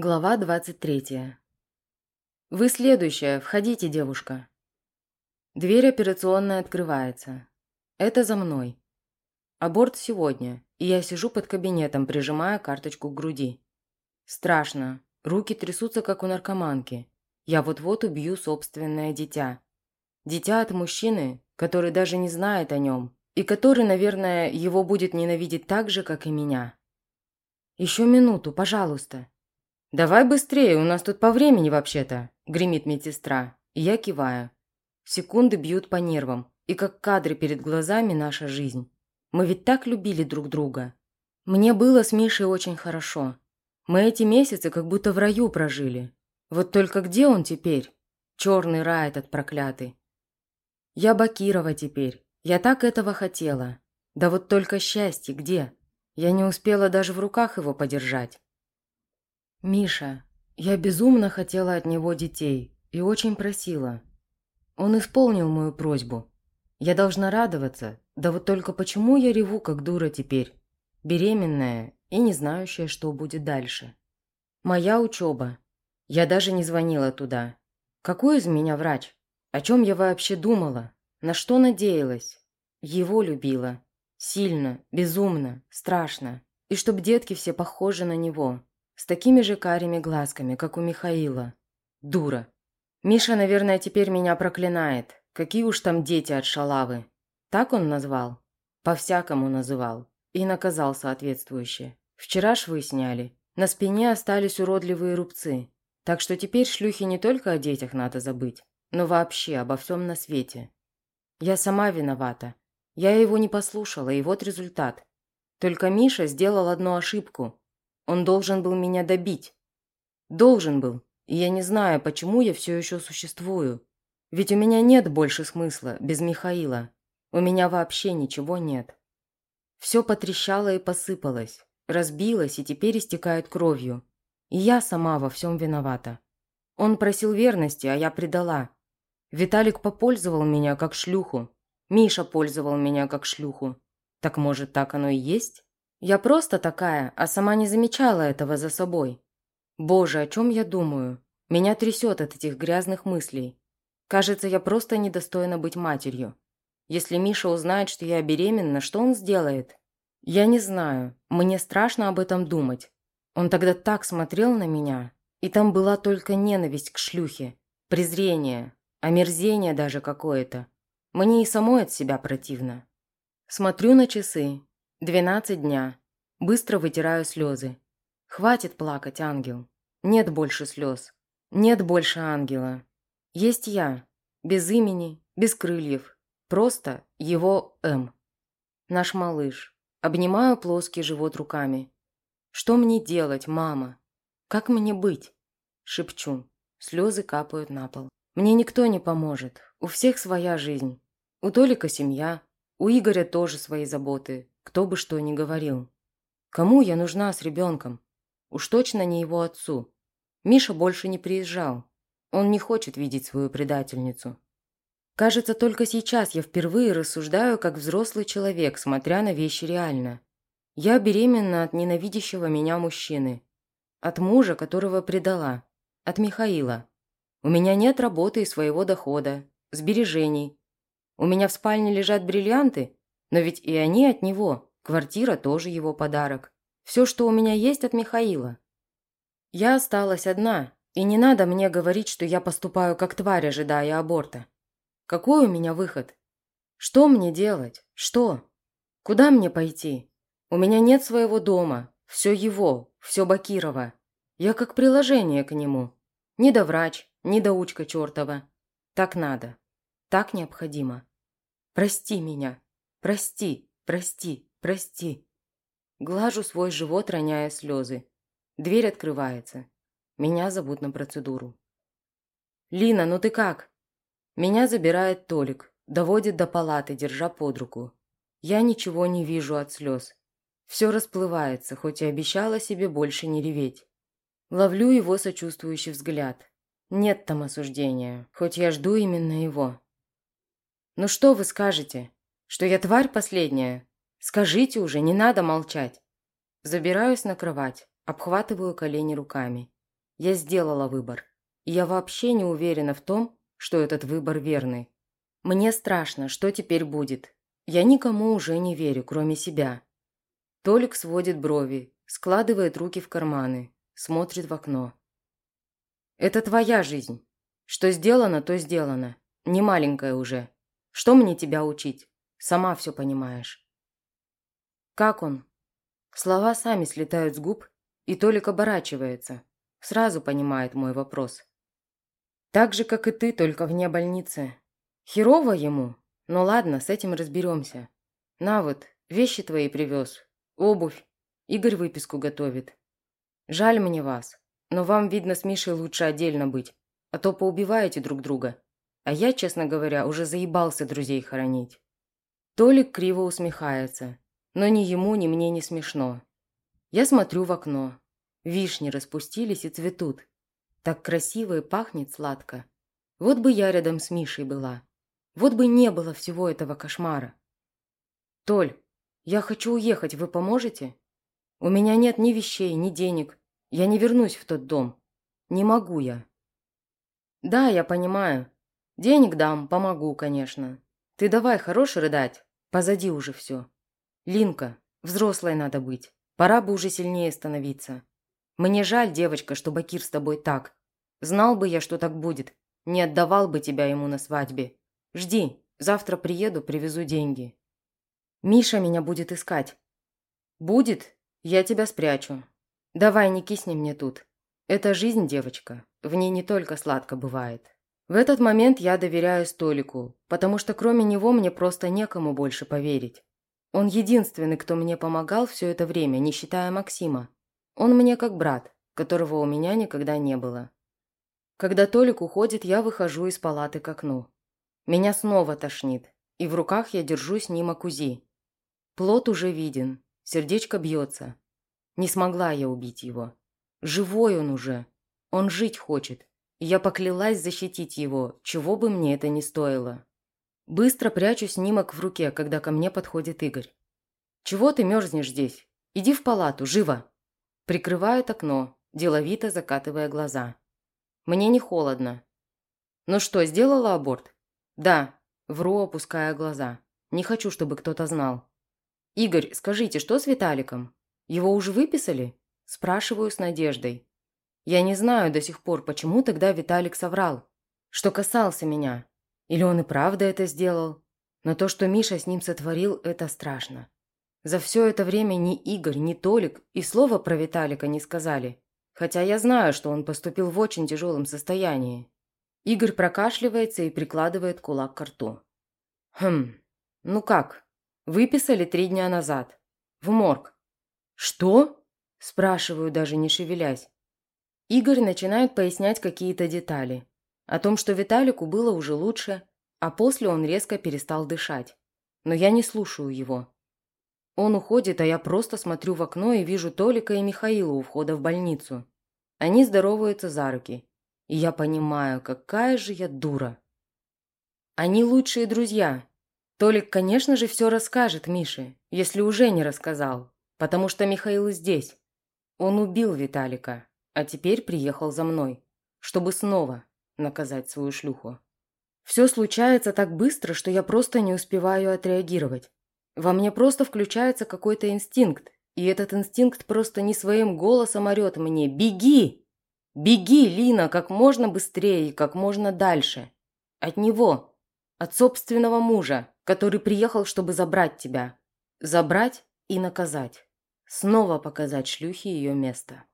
Глава 23. «Вы следующая. Входите, девушка». Дверь операционной открывается. Это за мной. Аборт сегодня, и я сижу под кабинетом, прижимая карточку к груди. Страшно. Руки трясутся, как у наркоманки. Я вот-вот убью собственное дитя. Дитя от мужчины, который даже не знает о нем, и который, наверное, его будет ненавидеть так же, как и меня. «Еще минуту, пожалуйста», «Давай быстрее, у нас тут по времени вообще-то», – гремит медсестра. Я киваю. Секунды бьют по нервам, и как кадры перед глазами наша жизнь. Мы ведь так любили друг друга. Мне было с Мишей очень хорошо. Мы эти месяцы как будто в раю прожили. Вот только где он теперь? Черный рай этот проклятый. Я Бакирова теперь. Я так этого хотела. Да вот только счастье где? Я не успела даже в руках его подержать. «Миша, я безумно хотела от него детей и очень просила. Он исполнил мою просьбу. Я должна радоваться, да вот только почему я реву, как дура теперь, беременная и не знающая, что будет дальше? Моя учеба. Я даже не звонила туда. Какой из меня врач? О чем я вообще думала? На что надеялась? Его любила. Сильно, безумно, страшно. И чтоб детки все похожи на него. С такими же карими глазками, как у Михаила. Дура. Миша, наверное, теперь меня проклинает. Какие уж там дети от шалавы. Так он назвал? По-всякому называл. И наказал соответствующе. Вчера швы сняли. На спине остались уродливые рубцы. Так что теперь шлюхи не только о детях надо забыть, но вообще обо всем на свете. Я сама виновата. Я его не послушала, и вот результат. Только Миша сделал одну ошибку. Он должен был меня добить. Должен был. И я не знаю, почему я все еще существую. Ведь у меня нет больше смысла без Михаила. У меня вообще ничего нет. Все потрещало и посыпалось, разбилось и теперь истекает кровью. И я сама во всем виновата. Он просил верности, а я предала. Виталик попользовал меня как шлюху. Миша пользовал меня как шлюху. Так может, так оно и есть? Я просто такая, а сама не замечала этого за собой. Боже, о чем я думаю? Меня трясет от этих грязных мыслей. Кажется, я просто недостойна быть матерью. Если Миша узнает, что я беременна, что он сделает? Я не знаю. Мне страшно об этом думать. Он тогда так смотрел на меня, и там была только ненависть к шлюхе, презрение, омерзение даже какое-то. Мне и самой от себя противно. Смотрю на часы. Двенадцать дня. Быстро вытираю слезы. Хватит плакать, ангел. Нет больше слез. Нет больше ангела. Есть я. Без имени, без крыльев. Просто его М. Наш малыш. Обнимаю плоский живот руками. Что мне делать, мама? Как мне быть? Шепчу. Слезы капают на пол. Мне никто не поможет. У всех своя жизнь. У Толика семья. У Игоря тоже свои заботы кто бы что ни говорил. Кому я нужна с ребенком? Уж точно не его отцу. Миша больше не приезжал. Он не хочет видеть свою предательницу. Кажется, только сейчас я впервые рассуждаю как взрослый человек, смотря на вещи реально. Я беременна от ненавидящего меня мужчины. От мужа, которого предала. От Михаила. У меня нет работы и своего дохода, сбережений. У меня в спальне лежат бриллианты, но ведь и они от него. Квартира тоже его подарок. Все, что у меня есть от Михаила. Я осталась одна, и не надо мне говорить, что я поступаю как тварь, ожидая аборта. Какой у меня выход? Что мне делать? Что? Куда мне пойти? У меня нет своего дома. Все его, все Бакирова. Я как приложение к нему. Ни до врач, ни до учка чертова. Так надо. Так необходимо. Прости меня. Прости, прости, прости. Глажу свой живот, роняя слезы. Дверь открывается. Меня зовут на процедуру. «Лина, ну ты как?» Меня забирает Толик, доводит до палаты, держа под руку. Я ничего не вижу от слез. Все расплывается, хоть и обещала себе больше не реветь. Ловлю его сочувствующий взгляд. Нет там осуждения, хоть я жду именно его. «Ну что вы скажете?» Что я тварь последняя? Скажите уже, не надо молчать. Забираюсь на кровать, обхватываю колени руками. Я сделала выбор. И я вообще не уверена в том, что этот выбор верный. Мне страшно, что теперь будет. Я никому уже не верю, кроме себя. Толик сводит брови, складывает руки в карманы, смотрит в окно. Это твоя жизнь. Что сделано, то сделано. Не маленькая уже. Что мне тебя учить? Сама все понимаешь. Как он? Слова сами слетают с губ, и Толик оборачивается. Сразу понимает мой вопрос. Так же, как и ты, только вне больницы. Херово ему? Ну ладно, с этим разберемся. На вот, вещи твои привез. Обувь. Игорь выписку готовит. Жаль мне вас, но вам, видно, с Мишей лучше отдельно быть, а то поубиваете друг друга. А я, честно говоря, уже заебался друзей хоронить. Толик криво усмехается, но ни ему, ни мне не смешно. Я смотрю в окно. Вишни распустились и цветут. Так красиво и пахнет сладко. Вот бы я рядом с Мишей была. Вот бы не было всего этого кошмара. Толь, я хочу уехать, вы поможете? У меня нет ни вещей, ни денег. Я не вернусь в тот дом. Не могу я. Да, я понимаю. Денег дам, помогу, конечно. Ты давай хорош рыдать. Позади уже все. Линка, взрослой надо быть. Пора бы уже сильнее становиться. Мне жаль, девочка, что Бакир с тобой так. Знал бы я, что так будет. Не отдавал бы тебя ему на свадьбе. Жди, завтра приеду, привезу деньги. Миша меня будет искать. Будет? Я тебя спрячу. Давай, не кисни мне тут. Это жизнь, девочка. В ней не только сладко бывает. В этот момент я доверяю Столику, потому что кроме него мне просто некому больше поверить. Он единственный, кто мне помогал все это время, не считая Максима. Он мне как брат, которого у меня никогда не было. Когда Толик уходит, я выхожу из палаты к окну. Меня снова тошнит, и в руках я держу снимок УЗИ. Плод уже виден, сердечко бьется. Не смогла я убить его. Живой он уже. Он жить хочет. Я поклялась защитить его, чего бы мне это ни стоило. Быстро прячу снимок в руке, когда ко мне подходит Игорь. «Чего ты мерзнешь здесь? Иди в палату, живо!» Прикрывает окно, деловито закатывая глаза. «Мне не холодно». «Ну что, сделала аборт?» «Да», вру, опуская глаза. «Не хочу, чтобы кто-то знал». «Игорь, скажите, что с Виталиком? Его уже выписали?» Спрашиваю с надеждой. Я не знаю до сих пор, почему тогда Виталик соврал. Что касался меня. Или он и правда это сделал. Но то, что Миша с ним сотворил, это страшно. За все это время ни Игорь, ни Толик и слова про Виталика не сказали. Хотя я знаю, что он поступил в очень тяжелом состоянии. Игорь прокашливается и прикладывает кулак к рту. «Хм, ну как? Выписали три дня назад. В морг». «Что?» – спрашиваю, даже не шевелясь. Игорь начинает пояснять какие-то детали. О том, что Виталику было уже лучше, а после он резко перестал дышать. Но я не слушаю его. Он уходит, а я просто смотрю в окно и вижу Толика и Михаила у входа в больницу. Они здороваются за руки. И я понимаю, какая же я дура. Они лучшие друзья. Толик, конечно же, все расскажет Мише, если уже не рассказал, потому что Михаил здесь. Он убил Виталика, а теперь приехал за мной, чтобы снова наказать свою шлюху. Все случается так быстро, что я просто не успеваю отреагировать. Во мне просто включается какой-то инстинкт, и этот инстинкт просто не своим голосом орет мне «Беги!» Беги, Лина, как можно быстрее и как можно дальше. От него, от собственного мужа, который приехал, чтобы забрать тебя. Забрать и наказать. Снова показать шлюхе ее место.